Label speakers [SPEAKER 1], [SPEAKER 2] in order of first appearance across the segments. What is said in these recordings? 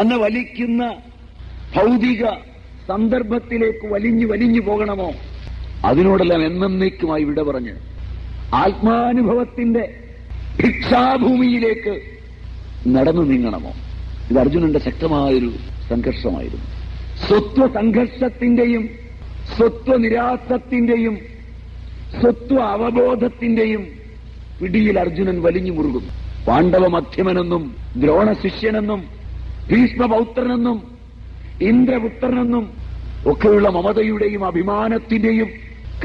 [SPEAKER 1] തന്നെ വലിക്കുന്ന ഭൗതിക സന്ദർഭത്തിലേക്ക് വലിഞ്ഞു വലിഞ്ഞു പോകണമോ? അതിനോടെല്ലാം എന്നേക്കുമായി വിട പറഞ്ഞ് ആത്മാനുഭവത്തിന്റെ ഭിക്ഷാഭൂമിയിലേക്ക് നടന്നു നീങ്ങണമോ? ഇത് അർജുനന്റെ ശക്തമായൊരു സംഘർഷമായിരുന്നു. സ്വത്വ സംഘർഷത്തിന്റെയും സ്വത്വ നിരാസത്തിന്റെയും സ്വത്വ അവബോധത്തിന്റെയും പിടിയിൽ അർജുനൻ വലിഞ്ഞു മുറുകുന്നു. പാണ്ഡവ മധ്യമനെന്നും ദ്രോണശിഷ്യനെന്നും ഭീഷ്മപൗത്രനെന്നും ഇന്ദ്രപുത്രനെന്നും ഒക്കെയുള്ള മമതയുടെയും അഭിമാനത്തിന്റെയും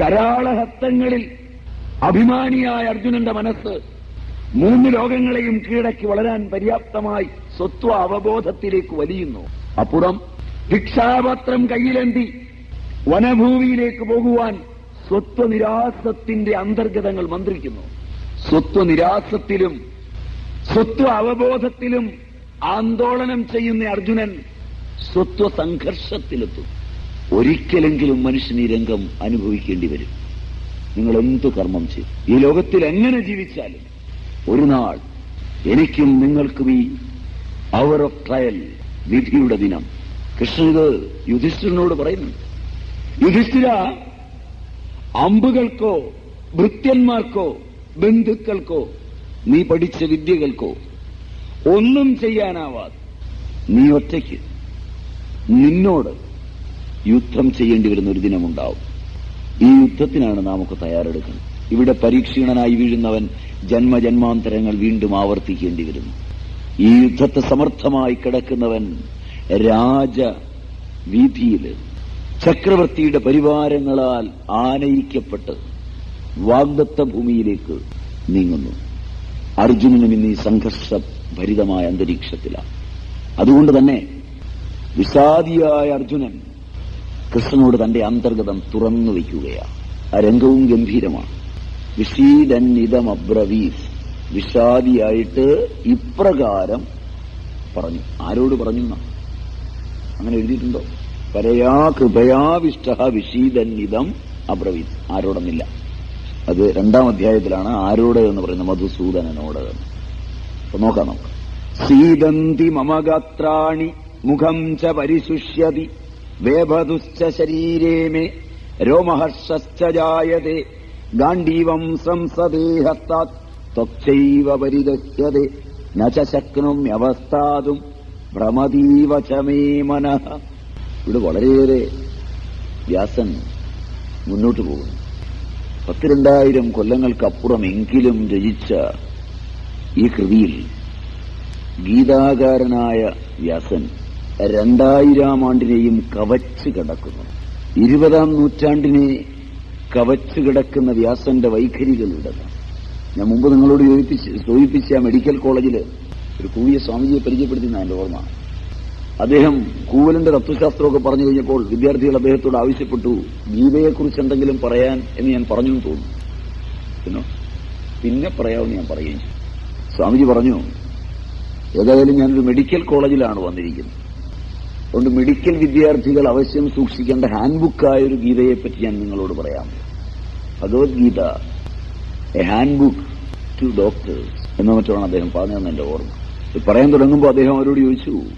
[SPEAKER 1] കരാളഹത്തങ്ങളിൽ അഭിമാനിയായ അർജുനന്റെ മനസ്സ് മൂന്ന് ലോകങ്ങളെയും കീഴടക്കി വളരാൻ പര്യാപ്തമായി സ്വത്വ അവബോധത്തിലേക്ക് വലിയുന്നു. അപ്പുറം ഭിക്ഷാപത്രം കയ്യിലെന്തി വനഭൂമിയിലേക്ക് പോകുവാൻ സ്വത്വനിരാസത്തിന്റെ അന്തർഗതങ്ങൾ മന്ത്രിക്കുന്നു. സ്വത്വനിരാസത്തിലും സ്വത്വ അവബോധത്തിലും ആന്തോളനം ചെയ്യുന്ന അർജുനൻ സ്വത്വ സംഘർഷത്തിലെത്തും ഒരിക്കലെങ്കിലും മനുഷ്യൻ ഈ രംഗം അനുഭവിക്കേണ്ടി വരും. നിങ്ങൾ എന്തു കർമ്മം ചെയ്യും? ഈ ലോകത്തിൽ എങ്ങനെ ജീവിച്ചാലും ഒരു നാൾ എനിക്കും നിങ്ങൾക്കും ഈ അവർ ഓഫ് ട്രയൽ വിധിയുടെ ദിനം. കൃഷ്ണൻ ഇത് യുധിഷ്ഠിരനോട് പറയുന്നുണ്ട് യുധിഷ്ഠിര അമ്പുകൾക്കോ ഭൃത്യന്മാർക്കോ ബന്ധുക്കൾക്കോ നീ പഠിച്ച വിദ്യകൾക്കോ ഒന്നും ചെയ്യാനാവാതെ നീ ഒറ്റയ്ക്ക് നിന്നോട് യുദ്ധം ചെയ്യേണ്ടി വരുന്ന ഒരു ദിനമുണ്ടാവും. ഈ യുദ്ധത്തിനാണ് നമുക്ക് തയ്യാറെടുക്കുന്നത് ഇവിടെ പരീക്ഷീണനായി വീഴുന്നവൻ ജന്മജന്മാന്തരങ്ങൾ വീണ്ടും ആവർത്തിക്കേണ്ടി വരുന്നു. ഈ യുദ്ധത്തെ സമർത്ഥമായി കിടക്കുന്നവൻ രാജ വീതിയിൽ ചക്രവർത്തിയുടെ പരിവാരങ്ങളാൽ ആനയിക്കപ്പെട്ട് വാഗ്ദത്ത ഭൂമിയിലേക്ക് നീങ്ങുന്നു. അർജുനനും ഇന്ന് ഈ സംഘർഷഭരിതമായ അന്തരീക്ഷത്തിലാണ്. അതുകൊണ്ട് തന്നെ വിഷാദിയായ അർജുനൻ കൃഷ്ണനോട് തന്റെ അന്തർഗതം തുറന്നു വയ്ക്കുകയാണ്. ആ രംഗവും ഗംഭീരമാണ്. വിഷീദന്നിതമബ്രവീസ് വിഷാദിയായിട്ട് ഇപ്രകാരം പറഞ്ഞു. ആരോട് പറഞ്ഞു? അങ്ങനെ എഴുതിയിട്ടുണ്ടോ? പരയാ കൃപയാവിഷ്ട വിഷീദന്നിതം അബ്രവീസ്. ആരോടെന്നില്ല. അത് രണ്ടാം അധ്യായത്തിലാണ് ആരോട് എന്ന് പറയുന്നത് മധുസൂദനനോട് എന്ന്. അപ്പൊ നോക്കാം നമുക്ക്. സീദന്തി മമഗാത്രാണി മുഖം ച പരിശുഷ്യതി വേഭതുശ്ച ശരീരേ മേ രോമഹർഷശ്ച ജായതേ ഗാണ്ഡീവം സംസദേഹത്താത് ത്വക്ചൈവ പരിദഹ്യതേ ന ഭ്രമതീവ ച മേ മനഃ. ഇവിടെ വളരെയേറെ വ്യാസൻ മുന്നോട്ട് പോകുന്നു. പത്തിരണ്ടായിരം കൊല്ലങ്ങൾക്കപ്പുറമെങ്കിലും രചിച്ച ഈ കൃതിയിൽ ഗീതാകാരനായ വ്യാസൻ രണ്ടായിരം ആണ്ടിനെയും കവച്ച് കിടക്കുന്നു. ഇരുപതാം നൂറ്റാണ്ടിനെ കവച്ച് കിടക്കുന്ന വ്യാസന്റെ വൈഖരികളുടെ ഞാൻ മുമ്പ് നിങ്ങളോട് ചോദിപ്പിച്ച് മെഡിക്കൽ കോളേജിൽ ഒരു കൂവിയ സ്വാമിജിയെ പരിചയപ്പെടുത്തുന്ന എന്റെ ഓർമ്മ. അദ്ദേഹം കൂവലിന്റെ തത്വശാസ്ത്രമൊക്കെ പറഞ്ഞു കഴിഞ്ഞപ്പോൾ വിദ്യാർത്ഥികൾ അദ്ദേഹത്തോട് ആവശ്യപ്പെട്ടു ഗീതയെക്കുറിച്ച് എന്തെങ്കിലും പറയാൻ എന്ന് ഞാൻ പറഞ്ഞു തോന്നുന്നു. പിന്നെ പറയാമെന്ന് ഞാൻ പറയുകയും ചെയ്തു. സ്വാമിജി പറഞ്ഞു ഏതായാലും ഞാനൊരു മെഡിക്കൽ കോളേജിലാണ് വന്നിരിക്കുന്നത്. അതുകൊണ്ട് മെഡിക്കൽ വിദ്യാർത്ഥികൾ അവശ്യം സൂക്ഷിക്കേണ്ട ഹാൻഡ്ബുക്കായ ഒരു ഗീതയെപ്പറ്റി ഞാൻ നിങ്ങളോട് പറയാം. Bhagavad Gita a handbook to doctors എന്ന മറ്റാണ് അദ്ദേഹം പറഞ്ഞതെന്ന് എന്റെ ഓർമ്മ. പറയാൻ തുടങ്ങുമ്പോൾ അദ്ദേഹം അവരോട് ചോദിച്ചു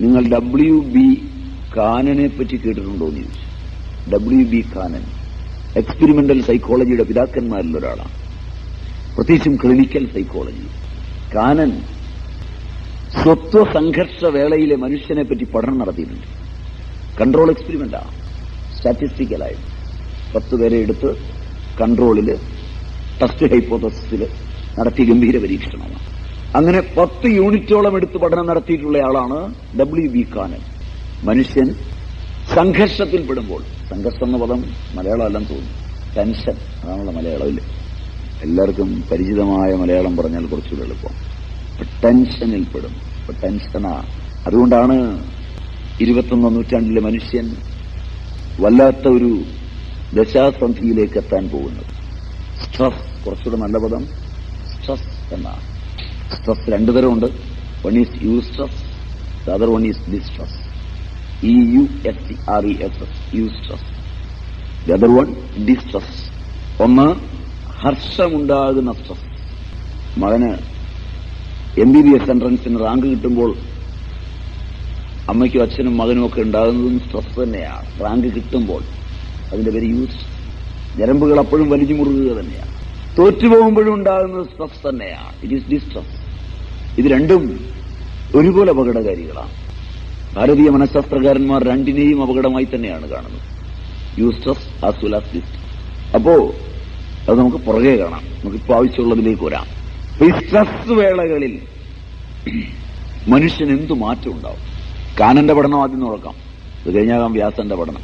[SPEAKER 1] നിങ്ങൾ ഡബ്ല്യു ബി കാനനെ പറ്റി കേട്ടിട്ടുണ്ടോ? എന്ന് ചോദിച്ചു. ഡബ്ല്യു ബി കാനൻ എക്സ്പെരിമെന്റൽ സൈക്കോളജിയുടെ പിതാക്കന്മാരിൽ ഒരാളാണ്. പ്രത്യേകിച്ചും ക്ലിനിക്കൽ സൈക്കോളജി. കാനൻ സ്വത്വ സംഘർഷ വേളയിലെ മനുഷ്യനെ പറ്റി പഠനം നടത്തിയിട്ടുണ്ട്. കൺട്രോൾ എക്സ്പെരിമെന്റാ. സ്റ്റാറ്റിസ്റ്റിക്കലായിട്ട് പത്ത് പേരെ എടുത്ത് കൺട്രോളിൽ ടെസ്റ്റ് ഹൈപ്പോത്തസിൽ നടത്തിയ ഗംഭീര പരീക്ഷണമാണ്. അങ്ങനെ പത്ത് യൂണിറ്റോളം എടുത്ത് പഠനം നടത്തിയിട്ടുള്ള ആളാണ് ഡബ്ല്യു ബി കാനൻ. മനുഷ്യൻ സംഘർഷത്തിൽപ്പെടുമ്പോൾ സംഘർഷം എന്ന പദം മലയാളം അല്ലെന്ന് തോന്നുന്നു. ടെൻഷൻ അതാണുള്ള മലയാളം ഇല്ലേ എല്ലാവർക്കും പരിചിതമായ മലയാളം പറഞ്ഞാൽ കുറച്ചുകൂടെ എളുപ്പം. ടെൻഷനിൽ ടെൻഷനിൽപ്പെടും ടെൻഷനാ അതുകൊണ്ടാണ് ഇരുപത്തൊന്നാം നൂറ്റാണ്ടിലെ മനുഷ്യൻ വല്ലാത്ത ഒരു ദശാസന്ധിയിലേക്ക് എത്താൻ പോകുന്നത്. സ്ട്രെസ് കുറച്ചുകൂടെ നല്ല പദം. സ്ട്രെസ് എന്നാണ് സ്ട്രെസ് രണ്ടു one is eustress the other one is distress E U S R E S S eustress the other one distress ഒന്ന് ഹർഷമുണ്ടാകുന്ന സ്ട്രെസ് മകന് എം ബി ബി എസ് എൻട്രൻസിന് റാങ്ക് കിട്ടുമ്പോൾ അമ്മയ്ക്കും അച്ഛനും മകനും ഒക്കെ ഉണ്ടാകുന്നതും സ്ട്രെസ് തന്നെയാണ്. റാങ്ക് കിട്ടുമ്പോൾ അതിന്റെ പേര് യൂസ് ഞരമ്പുകൾ അപ്പോഴും വലിച്ചു മുറുകുക തന്നെയാണ്. തോറ്റുപോകുമ്പോഴും ഉണ്ടാകുന്നത് സ്ട്രെസ് തന്നെയാണ്. ഇറ്റ് ഈസ് ഡിസ്ട്രസ് ഇത് രണ്ടും ഒരുപോലെ അപകടകാരികളാണ്. ഭാരതീയ മനഃശാസ്ത്രകാരന്മാർ രണ്ടിനെയും അപകടമായി തന്നെയാണ് കാണുന്നത്. Eustress as well as distress അപ്പോ അത് നമുക്ക് പുറകെ കാണാം. നമുക്കിപ്പോ ആവശ്യമുള്ളതിലേക്ക് വരാം. ഈ സ്ട്രെസ് വേളകളിൽ മനുഷ്യൻ എന്തു മാറ്റം ഉണ്ടാവും? കാനന്റെ പഠനം ആദ്യം നോക്കാം അത് കഴിഞ്ഞാകാം വ്യാസന്റെ പഠനം.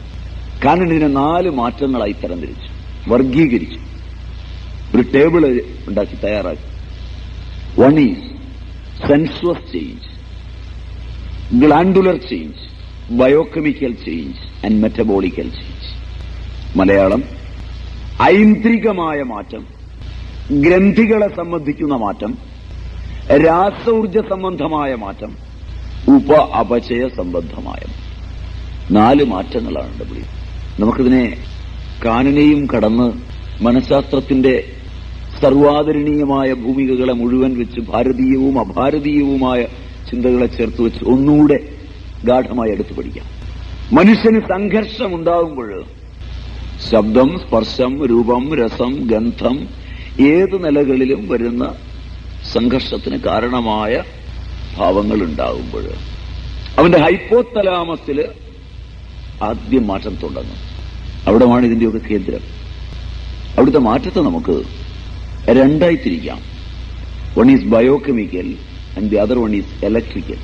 [SPEAKER 1] കാനൻ ഇതിനെ നാല് മാറ്റങ്ങളായി തരംതിരിച്ചു. വർഗീകരിച്ചു. ഒരു ടേബിൾ ഉണ്ടാക്കി തയ്യാറാക്കി. One is sensuous change glandular change biochemical change and metabolical change Malayalam ഐന്ദ്രികമായ മാറ്റം ഗ്രന്ഥികളെ സംബന്ധിക്കുന്ന മാറ്റം രാസഊർജ സംബന്ധമായ മാറ്റം ഉപ അപചയ സംബന്ധമായ. നാല് മാറ്റങ്ങളാണ് ഡബ്ല്യു നമുക്കിതിനെ കാനനയും കടന്ന് മനഃശാസ്ത്രത്തിന്റെ സർവാദരണീയമായ ഭൂമികകളെ മുഴുവൻ വെച്ച് ഭാരതീയവും അഭാരതീയവുമായ ചിന്തകളെ ചേർത്ത് വെച്ച് ഒന്നുകൂടെ ഗാഠമായി എടുത്തു പഠിക്കാം മനുഷ്യന് സംഘർഷമുണ്ടാകുമ്പോൾ ശബ്ദം സ്പർശം രൂപം രസം ഗന്ധം ഏത് നിലകളിലും വരുന്ന സംഘർഷത്തിന് കാരണമായ ഭാവങ്ങൾ ഉണ്ടാകുമ്പോൾ അവന്റെ ഹൈപ്പോത്തലാമസിൽ ആദ്യം മാറ്റം തുടങ്ങും. അവിടമാണ് ഇതിന്റെയൊക്കെ കേന്ദ്രം. അവിടുത്തെ മാറ്റത്തെ നമുക്ക് രണ്ടായി തിരിക്കാം. One is biochemical and the other one is electrical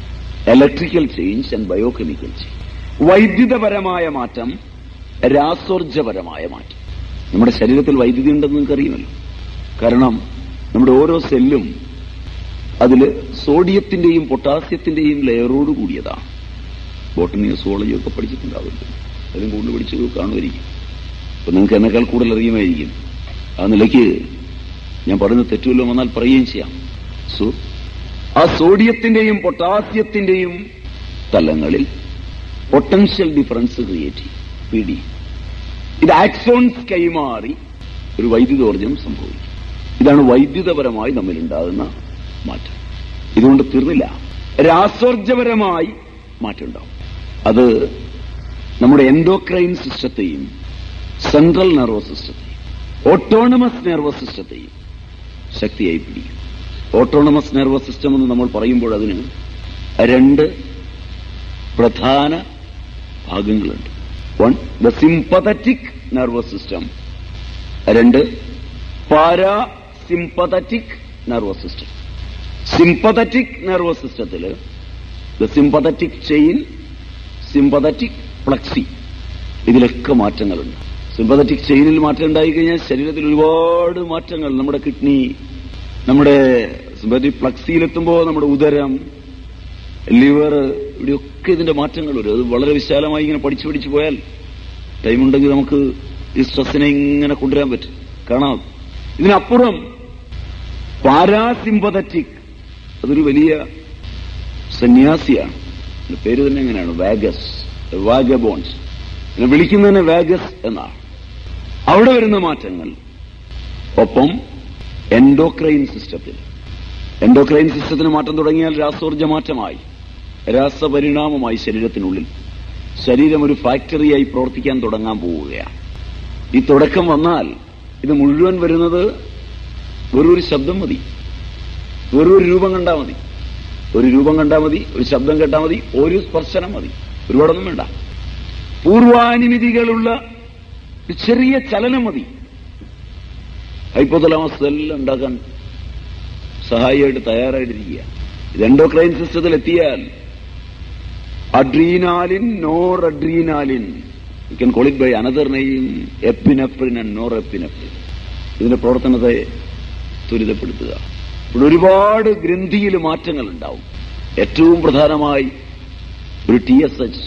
[SPEAKER 1] electrical change and biochemical change വൈദ്യുതപരമായ മാറ്റം രാസോർജപരമായ മാറ്റം. നമ്മുടെ ശരീരത്തിൽ വൈദ്യുതി ഉണ്ടെന്ന് നിങ്ങൾക്കറിയുമല്ലോ. കാരണം നമ്മുടെ ഓരോ സെല്ലും അതിൽ സോഡിയത്തിന്റെയും പൊട്ടാസ്യത്തിന്റെയും ലെയറോട് കൂടിയതാണ്. ബോട്ടണിയോ സോളജിയോ ഒക്കെ പഠിച്ചിട്ടുണ്ടാവില്ല അതിലും കൂടുതൽ പഠിച്ചു കാണുമായിരിക്കും. അപ്പൊ നിങ്ങൾക്ക് എന്നെക്കാൾ കൂടുതൽ അറിയുമായിരിക്കും. ആ നിലയ്ക്ക് ഞാൻ പറയുന്നത് തെറ്റുമല്ലോ വന്നാൽ പറയുകയും ചെയ്യാം. സോ ആ സോഡിയത്തിന്റെയും പൊട്ടാസ്യത്തിന്റെയും തലങ്ങളിൽ പൊട്ടൻഷ്യൽ ഡിഫറൻസ് ക്രിയേറ്റ് ചെയ്യും. പി ഡി ഇത് ആക്സോൺസ് കൈമാറി ഒരു വൈദ്യുതോർജം സംഭവിക്കും ഇതാണ് വൈദ്യുതപരമായി നമ്മിലുണ്ടാകുന്ന മാറ്റം. ഇതുകൊണ്ട് തീർന്നില്ല. രാസോർജപരമായി മാറ്റം ഉണ്ടാവും അത് നമ്മുടെ എൻഡോക്രൈൻ സിസ്റ്റത്തെയും സെൻട്രൽ നെർവസ് സിസ്റ്റത്തെയും ഓട്ടോണമസ് നെർവസ് സിസ്റ്റത്തെയും ശക്തിയായി പിടിക്കും. ഓട്ടോണമസ് നെർവസ് സിസ്റ്റം എന്ന് നമ്മൾ പറയുമ്പോൾ അതിന് രണ്ട് പ്രധാന ഭാഗങ്ങളുണ്ട്. One the sympathetic nervous system രണ്ട് parasympathetic nervous system sympathetic nervous സിസ്റ്റത്തിൽ the sympathetic chain sympathetic plexi ഇതിലൊക്കെ മാറ്റങ്ങളുണ്ട്. സിംപതറ്റിക് ചെയിനിൽ മാറ്റം ഉണ്ടായിക്കഴിഞ്ഞാൽ ശരീരത്തിൽ ഒരുപാട് മാറ്റങ്ങൾ നമ്മുടെ കിഡ്നി നമ്മുടെ സിംപതറ്റിക് പ്ലക്സിയിലെത്തുമ്പോൾ നമ്മുടെ ഉദരം ലിവർ ഇവിടെയൊക്കെ ഇതിന്റെ മാറ്റങ്ങൾ വരും. അത് വളരെ വിശാലമായി ഇങ്ങനെ പഠിച്ചു പഠിച്ചു പോയാൽ ടൈം ഉണ്ടെങ്കിൽ നമുക്ക് ഈ സ്ട്രെസ്സിനെ ഇങ്ങനെ കൊണ്ടുവരാൻ പറ്റും. കാണാം ഇതിനപ്പുറം പാരാസിംപതറ്റിക് അതൊരു വലിയ സന്യാസിയാണ്. പേര് തന്നെ എങ്ങനെയാണ്? Vagus vagabonds. ഇതിനെ വിളിക്കുന്നതിനെ വാഗസ് എന്നാണ്. അവിടെ വരുന്ന മാറ്റങ്ങൾ. ഒപ്പം എൻഡോക്രൈൻ സിസ്റ്റത്തിൽ. എൻഡോക്രൈൻ സിസ്റ്റത്തിന് മാറ്റം തുടങ്ങിയാൽ രാസോർജ മാറ്റമായി. രാസപരിണാമമായി ശരീരത്തിനുള്ളിൽ ശരീരം ഒരു ഫാക്ടറിയായി പ്രവർത്തിക്കാൻ തുടങ്ങാൻ പോവുകയാണ്. ഈ തുടക്കം വന്നാൽ ഇത് മുഴുവൻ വരുന്നത് വെറൊരു ശബ്ദം മതി. വെറൊരു രൂപം കണ്ടാൽ മതി. ഒരു രൂപം കണ്ടാൽ മതി ഒരു ശബ്ദം കേട്ടാൽ മതി ഒരു സ്പർശനം മതി. ഒരുപാടൊന്നും വേണ്ട. പൂർവാനുമതികളുള്ള ചെറിയ ചലനം മതി. ഹൈപ്പോതലാമസ് എല്ലാം ഉണ്ടാക്കാൻ സഹായിയായിട്ട് തയ്യാറായിട്ടിരിക്കുക ഇത് എൻഡോക്രൈൻ സിസ്റ്റത്തിൽ എത്തിയാൽ adrenaline noradrenaline you can it by another നെയ്യും എപ്പിനെഫ്രിൻ ആൻഡ് നോർ എപ്പിനെഫ്രിൻ ഇതിന്റെ പ്രവർത്തനത്തെ ത്വരിതപ്പെടുത്തുക. ഇവിടെ ഒരുപാട് ഗ്രന്ഥിയിൽ മാറ്റങ്ങൾ ഉണ്ടാവും ഏറ്റവും പ്രധാനമായി ഒരു T S H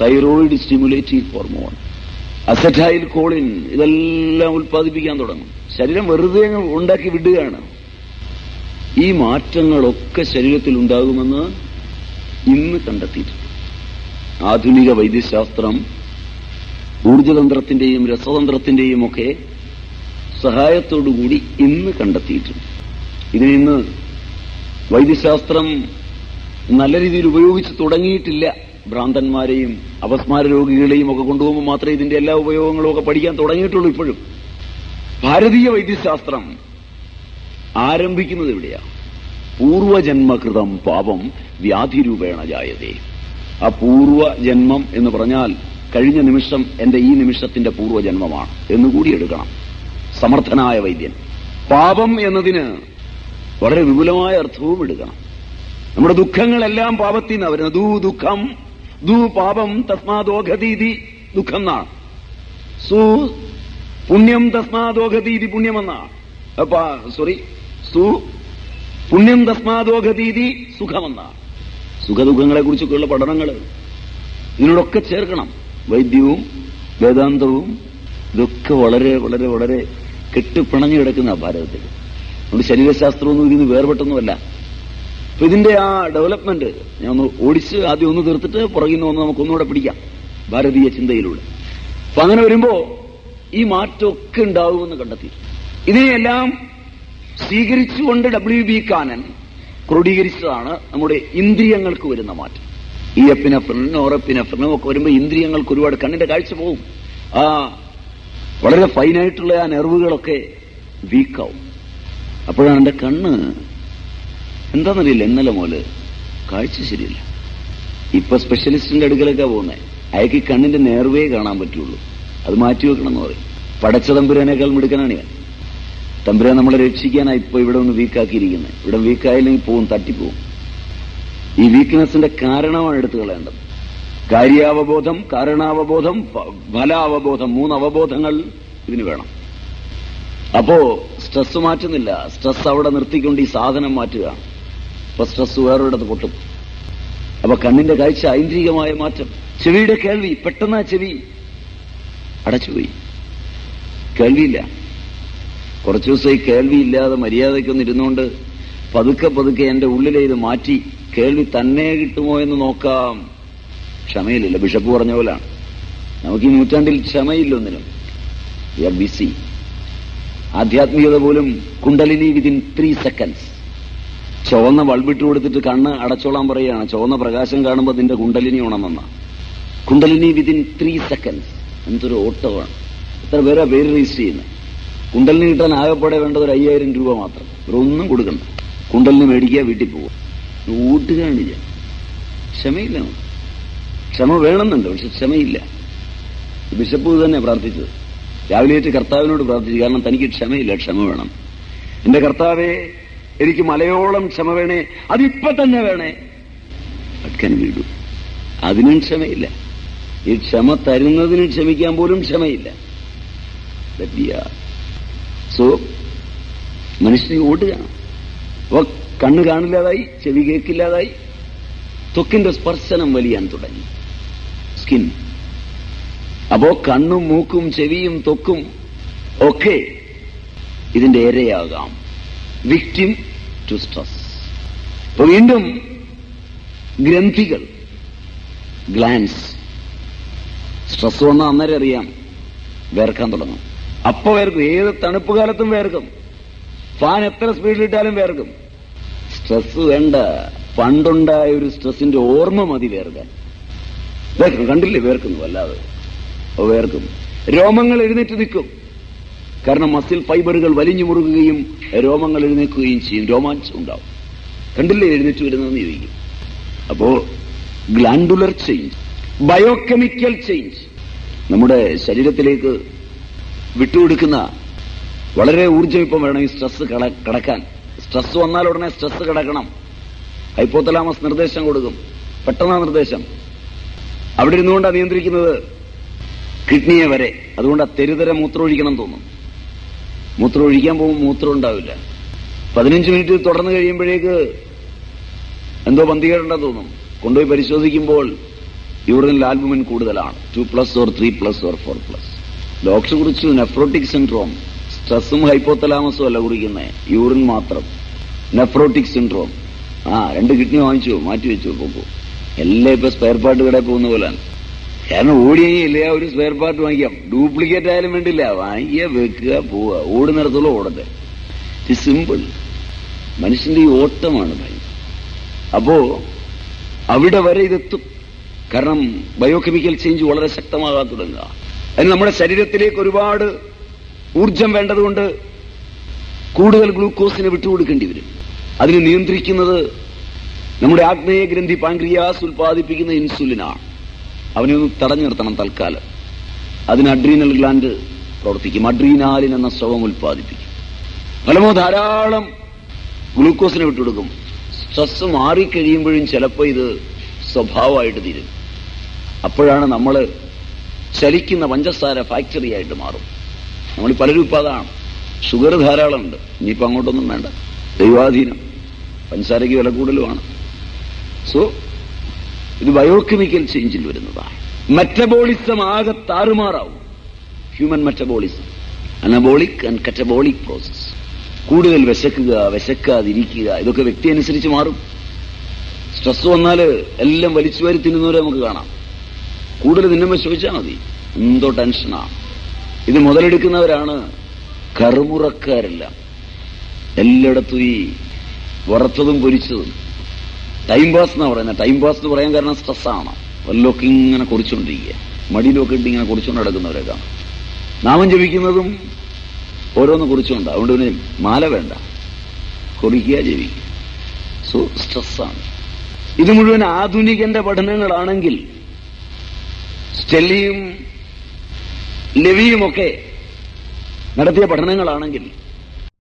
[SPEAKER 1] thyroid stimulative hormone acetylcholine ഇതെല്ലാം ഉൽപ്പാദിപ്പിക്കാൻ തുടങ്ങും. ശരീരം വെറുതെ ഉണ്ടാക്കി വിടുകയാണ്. ഈ മാറ്റങ്ങളൊക്കെ ശരീരത്തിൽ ഉണ്ടാകുമെന്ന് ഇന്ന് കണ്ടെത്തിയിട്ടുണ്ട്. ആധുനിക വൈദ്യശാസ്ത്രം ഊർജതന്ത്രത്തിന്റെയും രസതന്ത്രത്തിന്റെയും ഒക്കെ സഹായത്തോടുകൂടി ഇന്ന് കണ്ടെത്തിയിട്ടുണ്ട്. ഇതിന് ഇന്ന് വൈദ്യശാസ്ത്രം നല്ല രീതിയിൽ ഉപയോഗിച്ച് തുടങ്ങിയിട്ടില്ല. ഭ്രാന്തന്മാരെയും അപസ്മാര രോഗികളെയും ഒക്കെ കൊണ്ടുപോകുമ്പോൾ മാത്രമേ ഇതിന്റെ എല്ലാ ഉപയോഗങ്ങളും ഒക്കെ പഠിക്കാൻ തുടങ്ങിയിട്ടുള്ളൂ ഇപ്പോഴും. ഭാരതീയ വൈദ്യശാസ്ത്രം ആരംഭിക്കുന്നത് എവിടെയാണ് പൂർവജന്മകൃതം പാപം വ്യാധിരൂപേണ ജായതേ. ആ പൂർവജന്മം എന്ന് പറഞ്ഞാൽ കഴിഞ്ഞ നിമിഷം എന്റെ ഈ നിമിഷത്തിന്റെ പൂർവജന്മമാണ് എന്നുകൂടി എടുക്കണം. സമർത്ഥനായ വൈദ്യൻ. പാപം എന്നതിന് വളരെ വിപുലമായ അർത്ഥവും എടുക്കണം. നമ്മുടെ ദുഃഖങ്ങളെല്ലാം പാപത്തിൽ നിന്നാണ് വരുന്നത്. ദൂ ദുഃഖം ദൂ പാപം തസ്മാദോഘതീതി ദുഃഖം എന്നാണ് സു പുണ്യം തസ്മാദോഘതീതി പുണ്യമെന്നാണ്. സോറി സു പുണ്യം തസ്മാദോഘതീതി സുഖമെന്നാണ്. സുഖദുഃഖങ്ങളെ കുറിച്ചൊക്കെയുള്ള പഠനങ്ങൾ ഇതിനോടൊക്കെ ചേർക്കണം. വൈദ്യവും വേദാന്തവും ഇതൊക്കെ വളരെ വളരെ വളരെ കെട്ടിപ്പിണഞ്ഞു കിടക്കുന്ന ഭാരതത്തിൽ. നമ്മുടെ ശരീരശാസ്ത്രമൊന്നും ഇതിന് വേർപെട്ടൊന്നുമല്ല. അപ്പൊ ഇതിന്റെ ആ ഡെവലപ്മെന്റ് ഞാൻ ഒന്ന് ഓടിച്ച് ആദ്യം ഒന്ന് തീർത്തിട്ട് പുറകിൽ നിന്ന് ഒന്ന് നമുക്കൊന്നുകൂടെ പിടിക്കാം ഭാരതീയ ചിന്തയിലൂടെ. അപ്പൊ അങ്ങനെ വരുമ്പോ ഈ മാറ്റമൊക്കെ ഉണ്ടാവുമെന്ന് കണ്ടെത്തി ഇതിനെയെല്ലാം സ്വീകരിച്ചുകൊണ്ട് ഡബ്ല്യു ബി കാനൻ ക്രോഡീകരിച്ചതാണ് നമ്മുടെ ഇന്ദ്രിയങ്ങൾക്ക് വരുന്ന മാറ്റം. ഈ എപ്പിനഫ്രിനും നോറെപ്പിനഫ്രിനും ഒക്കെ വരുമ്പോൾ ഇന്ദ്രിയങ്ങൾക്ക് ഒരുപാട് കണ്ണിന്റെ കാഴ്ച പോകും. ആ വളരെ ഫൈനായിട്ടുള്ള ആ നെർവുകളൊക്കെ വീക്കാവും അപ്പോഴാണ് എന്റെ കണ്ണ് എന്താണെന്നറിയില്ല. ഇന്നലെ മുതൽ കാഴ്ച ശരിയല്ല. ഇപ്പൊ സ്പെഷ്യലിസ്റ്റിന്റെ അടുക്കലൊക്കെ പോകുന്നത് അയാൾക്ക് കണ്ണിന്റെ നേർവേ കാണാൻ പറ്റുള്ളൂ. അത് മാറ്റി വെക്കണം എന്ന് പറയും. പടച്ചതമ്പുരാനേക്കാൾ മിടുക്കനാണ് ഞാൻ തമ്പുരാൻ നമ്മളെ രക്ഷിക്കാനായി ഇപ്പൊ ഇവിടെ ഒന്ന് വീക്കാക്കിയിരിക്കുന്നത് ഇവിടെ വീക്കായില്ലെങ്കിൽ പോവും തട്ടിപ്പോവും. ഈ വീക്ക്നെസിന്റെ കാരണമാണ് എടുത്തു കളയേണ്ടത്. കാര്യാവബോധം കാരണാവബോധം ഫലാവബോധം മൂന്ന് അവബോധങ്ങൾ ഇതിന് വേണം. അപ്പോ സ്ട്രെസ് മാറ്റുന്നില്ല. സ്ട്രെസ് അവിടെ നിർത്തിക്കൊണ്ട് ഈ സാധനം മാറ്റുക. അപ്പൊ സ്ട്രെസ് വേറൊരിടത്ത് പൊട്ടും. അപ്പൊ കണ്ണിന്റെ കാഴ്ച ഐന്ദ്രികമായ മാറ്റം. ചെവിയുടെ കേൾവി പെട്ടെന്ന് ആ ചെവി അടച്ചുപോയി. കേൾവിയില്ല. കുറച്ചു ദിവസമായി കേൾവിയില്ലാതെ മര്യാദയ്ക്കൊന്ന് ഇരുന്നുകൊണ്ട് പതുക്കെ പതുക്കെ എന്റെ ഉള്ളിലെ ഇത് മാറ്റി കേൾവി തന്നെ കിട്ടുമോ എന്ന് നോക്കാം. ക്ഷമയിലില്ല ബിഷപ്പ് പറഞ്ഞ പോലാണ്. നമുക്ക് ഈ നൂറ്റാണ്ടിൽ ക്ഷമയില്ലൊന്നിനും. ബിസി ആധ്യാത്മികത പോലും കുണ്ടലിനി വിതിൻ ത്രീ സെക്കൻഡ്സ് ചുവന്ന ബൾബിട്ട് കൊടുത്തിട്ട് കണ്ണ് അടച്ചോളാൻ പറയുകയാണ്. ചുവന്ന പ്രകാശം കാണുമ്പോൾ അതിന്റെ കുണ്ടലിനി ഉണമെന്ന കുണ്ടലിനി വിതിൻ ത്രീ സെക്കൻഡ്സ് എന്തൊരു ഓട്ടമാണ്. എത്ര പേരാ പേര് രജിസ്റ്റർ ചെയ്യുന്നത് കുണ്ടലിനി കിട്ടാൻ ആകെപ്പാടെ വേണ്ടത് ഒരു അയ്യായിരം രൂപ മാത്രം. ഒന്നും കൊടുക്കണ്ട. കുണ്ടലിന് മേടിക്കുക വീട്ടിൽ പോവുക ഊട്ടുകയാണ് ഞാൻ ക്ഷമയില്ല ക്ഷമ വേണമെന്നുണ്ട് പക്ഷെ ക്ഷമയില്ല. ബിഷപ്പ് തന്നെ പ്രാർത്ഥിച്ചത്. രാവിലെ ഏറ്റ് കർത്താവിനോട് പ്രാർത്ഥിച്ചു കാരണം തനിക്ക് ക്ഷമയില്ല ക്ഷമ വേണം. എന്റെ കർത്താവെ എനിക്ക് മലയോളം ക്ഷമ വേണേ അതിപ്പോ തന്നെ വേണേ. അടുക്കാൻ വീടു അതിനും ക്ഷമയില്ല. ഈ ക്ഷമ തരുന്നതിന് ക്ഷമിക്കാൻ പോലും ക്ഷമയില്ല. സോ മനുഷ്യനെ ഓടുകയാണ്. അപ്പൊ കണ്ണ് കാണില്ലാതായി ചെവി കേൾക്കില്ലാതായി ത്വക്കിന്റെ സ്പർശനം വലിയാൻ തുടങ്ങി. സ്കിൻ. അപ്പോ കണ്ണും മൂക്കും ചെവിയും ത്വക്കും ഒക്കെ ഇതിന്റെ ഇരയാകാം. വിക്ടിം ടു സ്ട്രെസ് അപ്പൊ വീണ്ടും ഗ്രന്ഥികൾ ഗ്ലാൻസ് സ്ട്രെസ് വന്നാൽ അന്നേരം അറിയാം വേർക്കാൻ തുടങ്ങും. അപ്പൊ വേർക്കും. ഏത് തണുപ്പ് കാലത്തും വേർക്കും. ഫാൻ എത്ര സ്പീഡിലിട്ടാലും വേർക്കും. സ്ട്രെസ് വേണ്ട. പണ്ടുണ്ടായ ഒരു സ്ട്രെസ്സിന്റെ ഓർമ്മ മതി വേർക്കാൻ. വേർക്കും. കണ്ടില്ലേ? വേർക്കുന്നു വല്ലാതെ. വേർക്കും. രോമങ്ങൾ എഴുന്നേറ്റ് നിൽക്കും. കാരണം മസിൽ ഫൈബറുകൾ വലിഞ്ഞു മുറുകുകയും രോമങ്ങൾ എഴുന്നേൽക്കുകയും ചെയ്യും. രോമാഞ്ചം ഉണ്ടാവും. കണ്ടില്ലേ? എഴുന്നേറ്റ് വരുന്നതെന്ന് ചോദിക്കും. അപ്പോ ഗ്ലാൻഡുലർ ചേഞ്ച് ബയോകെമിക്കൽ ചേഞ്ച് നമ്മുടെ ശരീരത്തിലേക്ക് വിട്ടുകൊടുക്കുന്ന വളരെ ഊർജം ഇപ്പം വേണം ഈ സ്ട്രെസ് കടക്കാൻ. സ്ട്രെസ് വന്നാൽ ഉടനെ സ്ട്രെസ് കിടക്കണം. ഹൈപ്പോത്തലാമസ് നിർദ്ദേശം കൊടുക്കും. പെട്ടെന്നാ നിർദ്ദേശം. അവിടെ ഇരുന്നുകൊണ്ടാണ് നിയന്ത്രിക്കുന്നത് കിഡ്നിയെ വരെ. അതുകൊണ്ട് തെരുതര മൂത്രം ഒഴിക്കണം തോന്നും മൂത്രം ഒഴിക്കാൻ പോകുമ്പോൾ മൂത്രം ഉണ്ടാവില്ല. പതിനഞ്ച് മിനിറ്റ് തുടർന്ന് കഴിയുമ്പോഴേക്ക് എന്തോ പന്തികേടുണ്ടെന്ന് തോന്നും കൊണ്ടുപോയി പരിശോധിക്കുമ്പോൾ യൂറിനിൽ ആൽബുമിൻ കൂടുതലാണ്. Two plus or three plus or four plus doctor കുറിച്ചു നെഫ്രോട്ടിക് സിൻഡ്രോം. സ്ട്രെസ്സും ഹൈപ്പോത്തലാമസും അല്ല കുറിക്കുന്നത് യൂറിൻ മാത്രം. Nephrotic syndrome. ആ രണ്ട് കിഡ്നി വാങ്ങിച്ചു മാറ്റി വെച്ചു പോകും എല്ലാം ഇപ്പൊ സ്പെയർ പാർട്ട് കടയിൽ പോകുന്ന പോലാണ് കാരണം ഓടിയില്ല ഒരു സ്പെയർ പാർട്ട് വാങ്ങിക്കാം. ഡ്യൂപ്ലിക്കേറ്റ് ആയാലും വേണ്ടില്ല. വാങ്ങിക്കുക വെക്കുക പോവുക. ഓടുന്നിടത്തോളം ഓടട്ടെ. ഇറ്റ് സിമ്പിൾ മനുഷ്യന്റെ ഈ ഓട്ടമാണ് ഭയം. അപ്പോ അവിടെ വരെ ഇതെത്തും. കാരണം ബയോ കെമിക്കൽ ചേഞ്ച് വളരെ ശക്തമാകാൻ തുടങ്ങുക. അതിന് നമ്മുടെ ശരീരത്തിലേക്ക് ഒരുപാട് ഊർജം വേണ്ടതുകൊണ്ട് കൂടുതൽ ഗ്ലൂക്കോസിനെ വിട്ടുകൊടുക്കേണ്ടി വരും. അതിനെ നിയന്ത്രിക്കുന്നത് നമ്മുടെ ആഗ്നേയ ഗ്രന്ഥി പാൻക്രിയാസ് ഉൽപ്പാദിപ്പിക്കുന്ന ഇൻസുലിനാണ്. അവനെ ഒന്ന് തടഞ്ഞു നിർത്തണം തൽക്കാലം. അതിന് അഡ്രീനൽ ഗ്ലാൻഡ് പ്രവർത്തിക്കും. അഡ്രീനാലിൻ എന്ന സ്രവം ഉൽപ്പാദിപ്പിക്കും. ഫലമോ ധാരാളം ഗ്ലൂക്കോസിനെ വിട്ടുകൊടുക്കും. സ്ട്രെസ് മാറിക്കഴിയുമ്പോഴും ചിലപ്പോൾ ഇത് സ്വഭാവമായിട്ട് തീരും. അപ്പോഴാണ് നമ്മൾ ചലിക്കുന്ന പഞ്ചസാര ഫാക്ടറി ആയിട്ട് മാറും. നമ്മൾ പലരും ഇപ്പം അതാണ്. ഷുഗർ ധാരാളമുണ്ട്. ഇനിയിപ്പോൾ അങ്ങോട്ടൊന്നും വേണ്ട. ദൈവാധീനം. പഞ്ചസാരയ്ക്ക് വില കൂടുതലുമാണ്. സോ ഇത് ബയോകെമിക്കൽ ചേഞ്ചിൽ വരുന്നതാണ്. മെറ്റബോളിസം ആകെ താറുമാറാവും. Human metabolism anabolic and catabolic process കൂടുതൽ വിശക്കുക വിശക്കാതിരിക്കുക ഇതൊക്കെ വ്യക്തി അനുസരിച്ച് മാറും. സ്ട്രെസ് വന്നാൽ എല്ലാം വലിച്ചു വാരി തിന്നുന്നവരെ നമുക്ക് കാണാം. കൂടുതൽ തിന്നുമ്പോൾ ചോദിച്ചാൽ മതി. എന്തോ ടെൻഷനാ. ഇത് മുതലെടുക്കുന്നവരാണ് കറുമുറക്കാരെല്ലാം. എല്ലായിടത്തും ഈ വറുത്തതും പൊരിച്ചതും. ടൈം പാസ് എന്നാ പറയുന്നത് ടൈം പാസ് എന്ന് പറയാൻ കാരണം സ്ട്രെസ്സാണ്. വല്ലതൊക്കെ ഇങ്ങനെ കുറിച്ചുകൊണ്ടിരിക്കുക മടിയിലൊക്കെ ഇട്ട് ഇങ്ങനെ കുറിച്ചുകൊണ്ട് നടക്കുന്നവരെ കാണാം. നാമം ജപിക്കുന്നതും ഓരോന്ന് കുറിച്ചുകൊണ്ട് അതുകൊണ്ട് പിന്നെ മാല വേണ്ട. കുറിക്കുക ജപിക്കുക. സോ സ്ട്രെസ്സാണ് ഇത് മുഴുവൻ ആധുനികന്റെ പഠനങ്ങളാണെങ്കിൽ സ്റ്റെല്ലിയും ലവിയുമൊക്കെ നടത്തിയ പഠനങ്ങളാണെങ്കിൽ